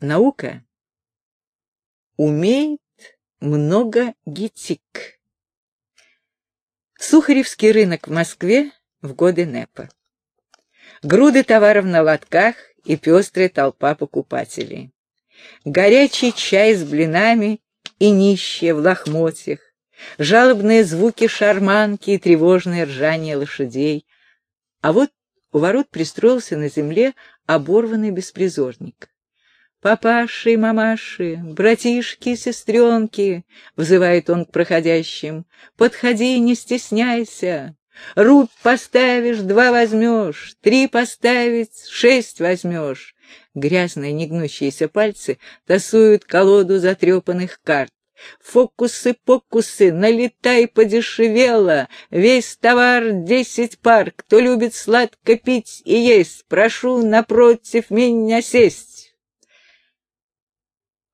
Наука умеет много гетик. Сухаревский рынок в Москве в годы НЭПа. Груды товаров на лотках и пестрая толпа покупателей. Горячий чай с блинами и нищие в лохмотьях, жалобные звуки шарманки и тревожное ржание лошадей. А вот у ворот пристроился на земле оборванный беспризорник. «Папаши, мамаши, братишки, сестренки!» — взывает он к проходящим. «Подходи, не стесняйся! Рубь поставишь, два возьмешь, три поставить, шесть возьмешь!» Грязные негнущиеся пальцы тасуют колоду затрепанных карт. Фокусы-покусы, налетай подешевело, весь товар десять пар, кто любит сладко пить и есть, прошу напротив меня сесть.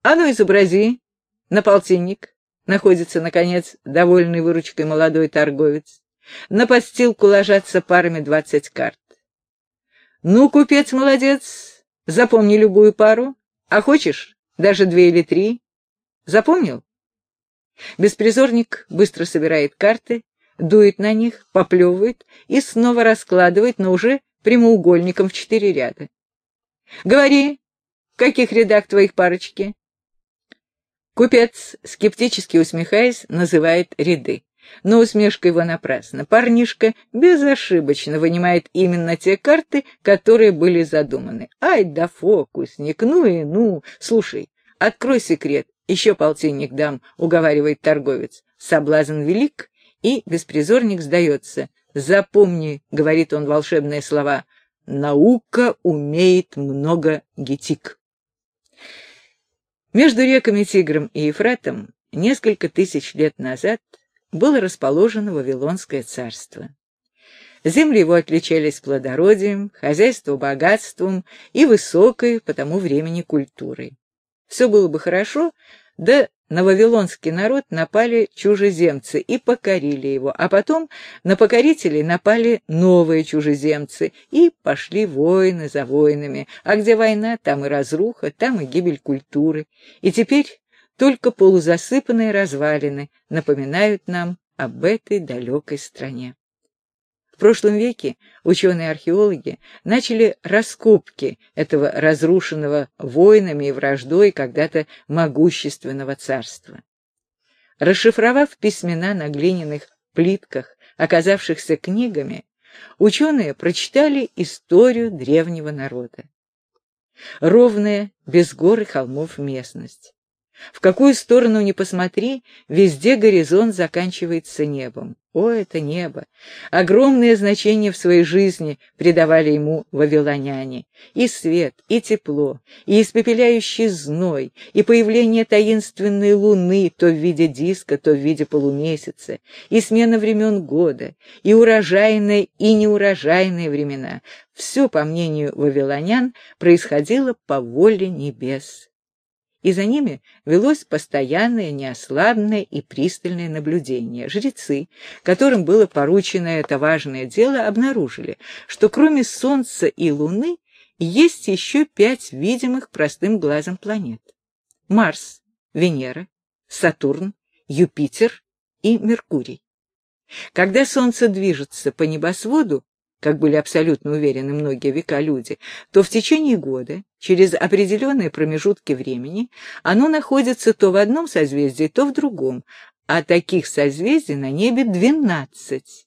А ну изобрази, на полтинник, находится, наконец, довольный выручкой молодой торговец. На подстилку ложатся парами двадцать карт. Ну, купец молодец, запомни любую пару, а хочешь, даже две или три. Запомнил? Беспризорник быстро собирает карты, дует на них, поплевывает и снова раскладывает, но уже прямоугольником в четыре ряда. «Говори, в каких рядах твоих парочки?» Купец, скептически усмехаясь, называет ряды. Но усмешка его напрасна. Парнишка безошибочно вынимает именно те карты, которые были задуманы. Ай да фокусник, ну и ну. Слушай, открой секрет, еще полтинник дам, уговаривает торговец. Соблазн велик, и беспризорник сдается. Запомни, говорит он волшебные слова, наука умеет много гетик. Между реками Тигром и Ефратом несколько тысяч лет назад было расположено Вавилонское царство. Земли его отличались плодородием, хозяйство богатством и высокой по тому времени культурой. Все было бы хорошо, да на вавилонский народ напали чужеземцы и покорили его, а потом на покорителей напали новые чужеземцы и пошли войны за войнами, а где война, там и разруха, там и гибель культуры. И теперь только полузасыпанные развалины напоминают нам об этой далекой стране. В прошлом веке ученые-археологи начали раскопки этого разрушенного войнами и враждой когда-то могущественного царства. Расшифровав письмена на глиняных плитках, оказавшихся книгами, ученые прочитали историю древнего народа. Ровная, без гор и холмов местность. В какую сторону ни посмотри, везде горизонт заканчивается небом. О, это небо! Огромное значение в своей жизни придавали ему вавилоняне. И свет, и тепло, и испепеляющий зной, и появление таинственной луны то в виде диска, то в виде полумесяца, и смена времен года, и урожайные, и неурожайные времена. Все, по мнению вавилонян, происходило по воле небес и за ними велось постоянное, неослабное и пристальное наблюдение. Жрецы, которым было поручено это важное дело, обнаружили, что кроме Солнца и Луны есть еще пять видимых простым глазом планет. Марс, Венера, Сатурн, Юпитер и Меркурий. Когда Солнце движется по небосводу, как были абсолютно уверены многие века люди, то в течение года, через определенные промежутки времени, оно находится то в одном созвездии, то в другом, а таких созвездий на небе двенадцать.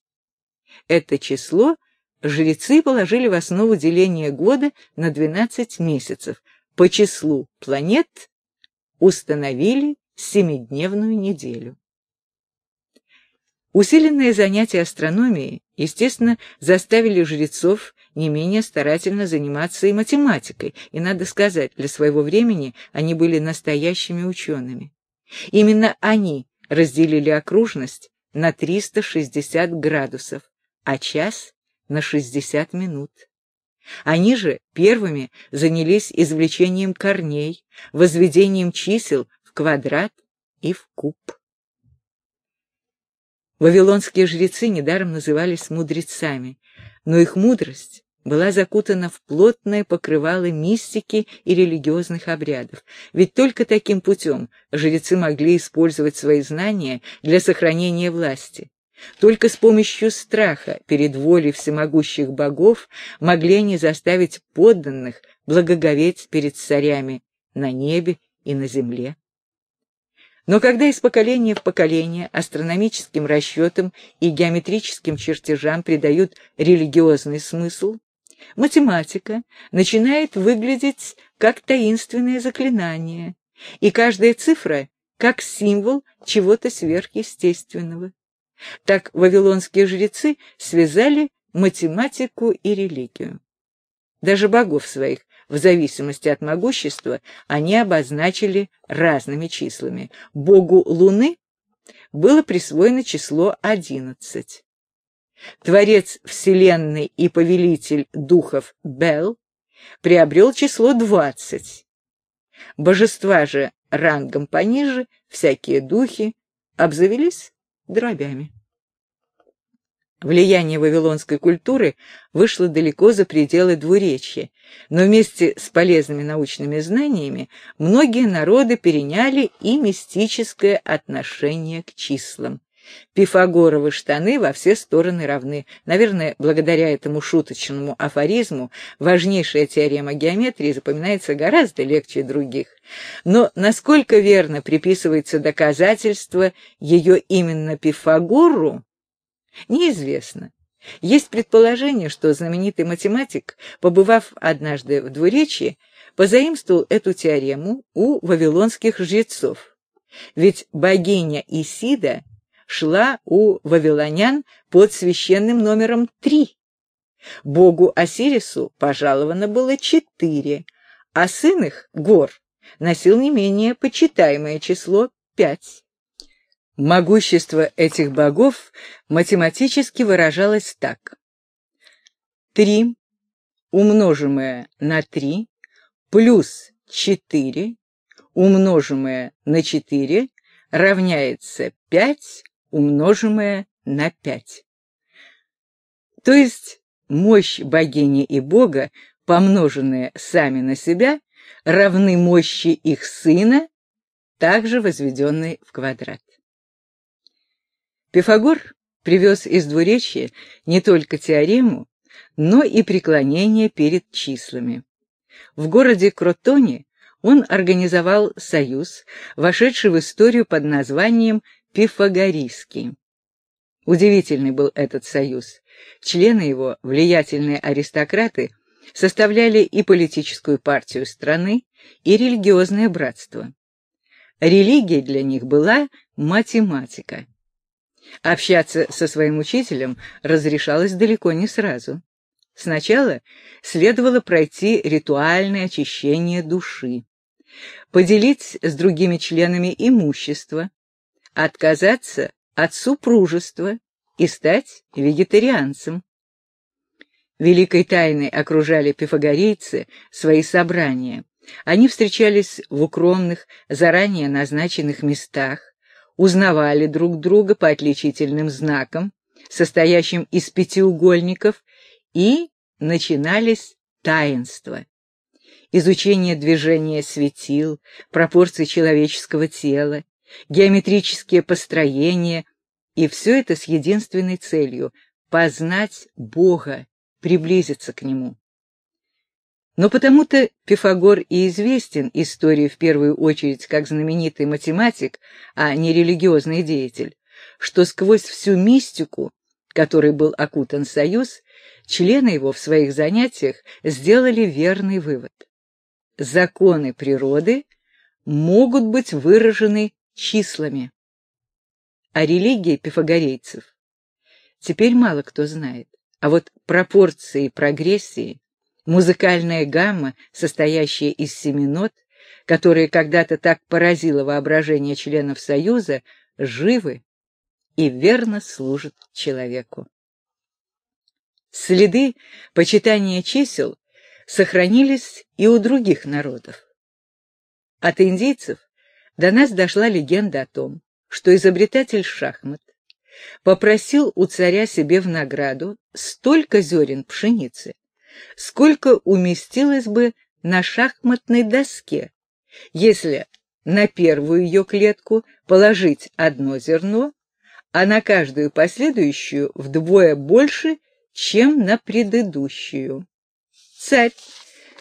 Это число жрецы положили в основу деления года на двенадцать месяцев. По числу планет установили семидневную неделю. Усиленные занятия астрономией, естественно, заставили жрецов не менее старательно заниматься и математикой, и, надо сказать, для своего времени они были настоящими учеными. Именно они разделили окружность на 360 градусов, а час — на 60 минут. Они же первыми занялись извлечением корней, возведением чисел в квадрат и в куб. Вавилонские жрецы недаром назывались мудрецами, но их мудрость была закутана в плотное покрывало мистики и религиозных обрядов, ведь только таким путем жрецы могли использовать свои знания для сохранения власти. Только с помощью страха перед волей всемогущих богов могли они заставить подданных благоговеть перед царями на небе и на земле. Но когда из поколения в поколение астрономическим расчетам и геометрическим чертежам придают религиозный смысл, математика начинает выглядеть как таинственное заклинание, и каждая цифра как символ чего-то сверхъестественного. Так вавилонские жрецы связали математику и религию. Даже богов своих, в зависимости от могущества, они обозначили разными числами. Богу Луны было присвоено число одиннадцать. Творец Вселенной и повелитель духов Бел приобрел число двадцать. Божества же рангом пониже, всякие духи, обзавелись дробями. Влияние вавилонской культуры вышло далеко за пределы двуречья, но вместе с полезными научными знаниями многие народы переняли и мистическое отношение к числам. Пифагоровы штаны во все стороны равны. Наверное, благодаря этому шуточному афоризму важнейшая теорема геометрии запоминается гораздо легче других. Но насколько верно приписывается доказательство ее именно Пифагору, неизвестно. Есть предположение, что знаменитый математик, побывав однажды в двуречье, позаимствовал эту теорему у вавилонских жрецов. Ведь богиня Исида — шла у вавилонян под священным номером три. Богу Осирису пожаловано было четыре, а сын их, Гор, носил не менее почитаемое число пять. Могущество этих богов математически выражалось так. Три умножимое на три плюс четыре умножимое на четыре равняется пять умножимое на пять. То есть мощь богини и бога, помноженные сами на себя, равны мощи их сына, также возведенной в квадрат. Пифагор привез из двуречья не только теорему, но и преклонение перед числами. В городе Кротоне он организовал союз, вошедший в историю под названием Пифагорийский. Удивительный был этот союз. Члены его, влиятельные аристократы, составляли и политическую партию страны, и религиозное братство. Религией для них была математика. Общаться со своим учителем разрешалось далеко не сразу. Сначала следовало пройти ритуальное очищение души, поделить с другими членами имущество, отказаться от супружества и стать вегетарианцем. Великой тайной окружали пифагорейцы свои собрания. Они встречались в укромных, заранее назначенных местах, узнавали друг друга по отличительным знакам, состоящим из пятиугольников, и начинались таинства. Изучение движения светил, пропорций человеческого тела, геометрические построения, и все это с единственной целью — познать Бога, приблизиться к Нему. Но потому-то Пифагор и известен истории в первую очередь как знаменитый математик, а не религиозный деятель, что сквозь всю мистику, которой был окутан союз, члены его в своих занятиях сделали верный вывод. Законы природы могут быть выражены числами. О религии пифагорейцев теперь мало кто знает, а вот пропорции прогрессии, музыкальная гамма, состоящая из семи нот, которая когда-то так поразила воображение членов Союза, живы и верно служат человеку. Следы почитания чисел сохранились и у других народов. От индийцев до нас дошла легенда о том, что изобретатель шахмат попросил у царя себе в награду столько зерен пшеницы, сколько уместилось бы на шахматной доске, если на первую ее клетку положить одно зерно, а на каждую последующую вдвое больше, чем на предыдущую. Царь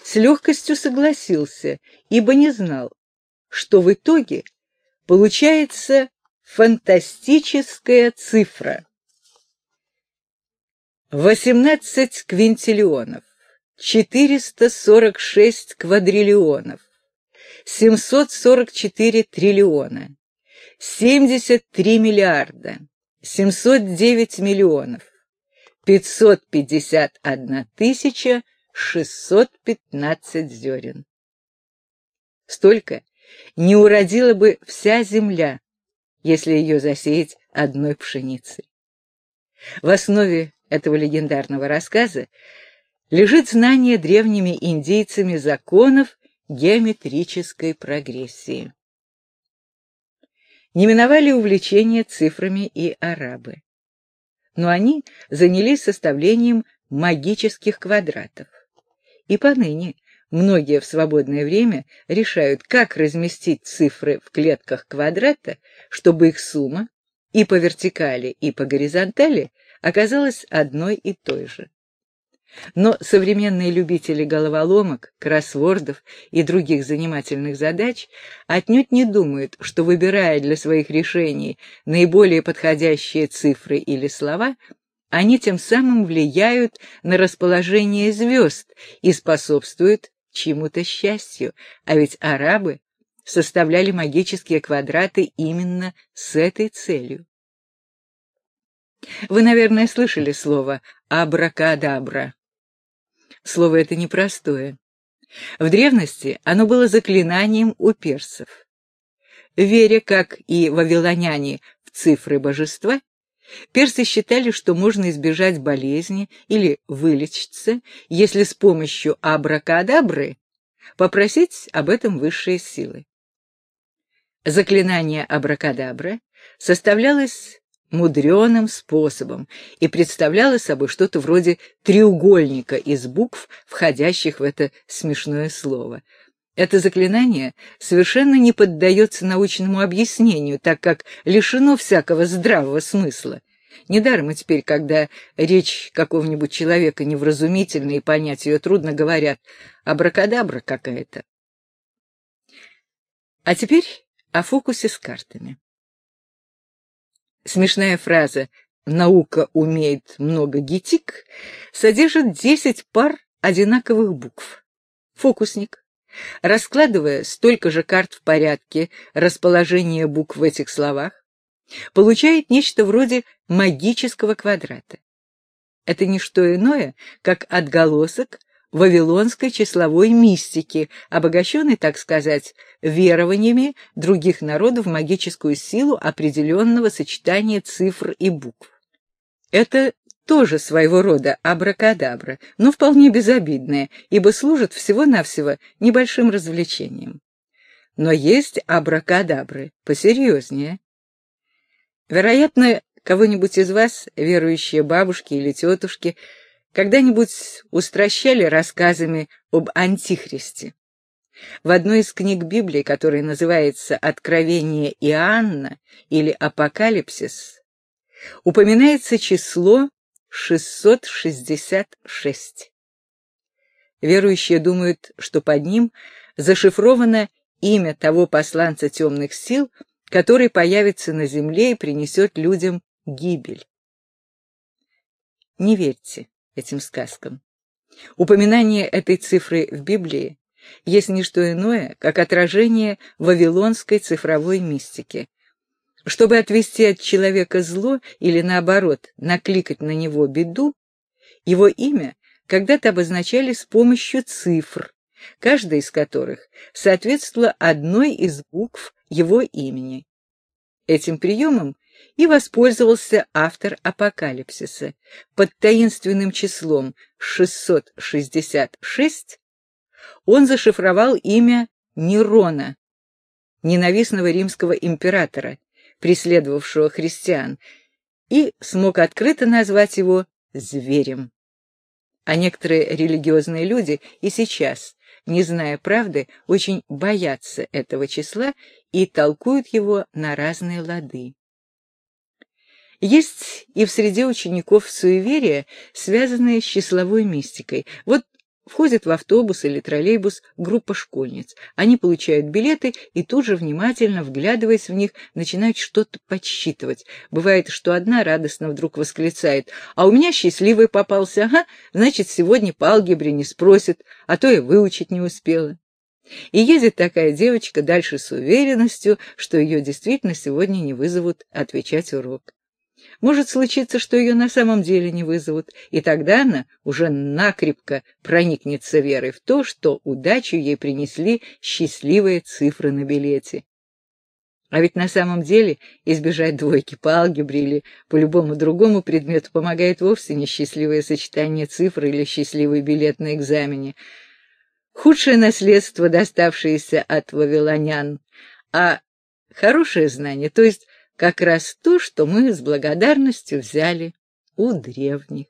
с легкостью согласился, ибо не знал, что в итоге получается фантастическая цифра. 18 квинтиллионов, 446 квадриллионов, 744 триллиона, 73 миллиарда, 709 миллионов, 551 тысяча 615 зерен. Столько не уродила бы вся земля, если ее засеять одной пшеницей. В основе этого легендарного рассказа лежит знание древними индейцами законов геометрической прогрессии. Не миновали увлечения цифрами и арабы. Но они занялись составлением магических квадратов. И поныне многие в свободное время решают, как разместить цифры в клетках квадрата, чтобы их сумма и по вертикали, и по горизонтали оказалась одной и той же. Но современные любители головоломок, кроссвордов и других занимательных задач отнюдь не думают, что, выбирая для своих решений наиболее подходящие цифры или слова, они тем самым влияют на расположение звезд и способствуют чему-то счастью, а ведь арабы составляли магические квадраты именно с этой целью. Вы, наверное, слышали слово «абракадабра». Слово это непростое. В древности оно было заклинанием у персов. Веря, как и вавилоняне, в цифры божества, персы считали, что можно избежать болезни или вылечиться, если с помощью абракадабры попросить об этом высшие силы. Заклинание абракадабра составлялось мудреным способом и представляла собой что-то вроде треугольника из букв, входящих в это смешное слово. Это заклинание совершенно не поддается научному объяснению, так как лишено всякого здравого смысла. Недаром теперь, когда речь какого-нибудь человека невразумительна и понять ее трудно, говорят «абракадабра какая-то». А теперь о фокусе с картами. Смешная фраза «наука умеет много гетик» содержит десять пар одинаковых букв. Фокусник, раскладывая столько же карт в порядке расположения букв в этих словах, получает нечто вроде магического квадрата. Это не что иное, как отголосок вавилонской числовой мистики, обогащенной, так сказать, верованиями других народов в магическую силу определенного сочетания цифр и букв. Это тоже своего рода абракадабра, но вполне безобидное, ибо служит всего-навсего небольшим развлечением. Но есть абракадабры посерьезнее. Вероятно, кого-нибудь из вас, верующие бабушки или тетушки, когда-нибудь устращали рассказами об Антихристе. В одной из книг Библии, которая называется «Откровение Иоанна» или «Апокалипсис», упоминается число 666. Верующие думают, что под ним зашифровано имя того посланца темных сил, который появится на земле и принесет людям гибель. Не верьте этим сказкам. Упоминание этой цифры в Библии есть не что иное, как отражение вавилонской цифровой мистики. Чтобы отвести от человека зло или, наоборот, накликать на него беду, его имя когда-то обозначали с помощью цифр, каждая из которых соответствовала одной из букв его имени. Этим приемом и воспользовался автор «Апокалипсиса». Под таинственным числом 666 он зашифровал имя Нерона, ненавистного римского императора, преследовавшего христиан, и смог открыто назвать его зверем. А некоторые религиозные люди и сейчас, не зная правды, очень боятся этого числа и толкуют его на разные лады. Есть и в среде учеников суеверия, связанные с числовой мистикой. Вот Входит в автобус или троллейбус группа школьниц. Они получают билеты и тут же, внимательно вглядываясь в них, начинают что-то подсчитывать. Бывает, что одна радостно вдруг восклицает, «А у меня счастливый попался, ага, значит, сегодня по алгебре не спросит, а то я выучить не успела». И едет такая девочка дальше с уверенностью, что ее действительно сегодня не вызовут отвечать урок. Может случиться, что ее на самом деле не вызовут, и тогда она уже накрепко проникнется верой в то, что удачу ей принесли счастливые цифры на билете. А ведь на самом деле избежать двойки по алгебре или по любому другому предмету помогает вовсе не счастливое сочетание цифр или счастливый билет на экзамене. Худшее наследство, доставшееся от вавилонян, а хорошее знание, то есть как раз то, что мы с благодарностью взяли у древних.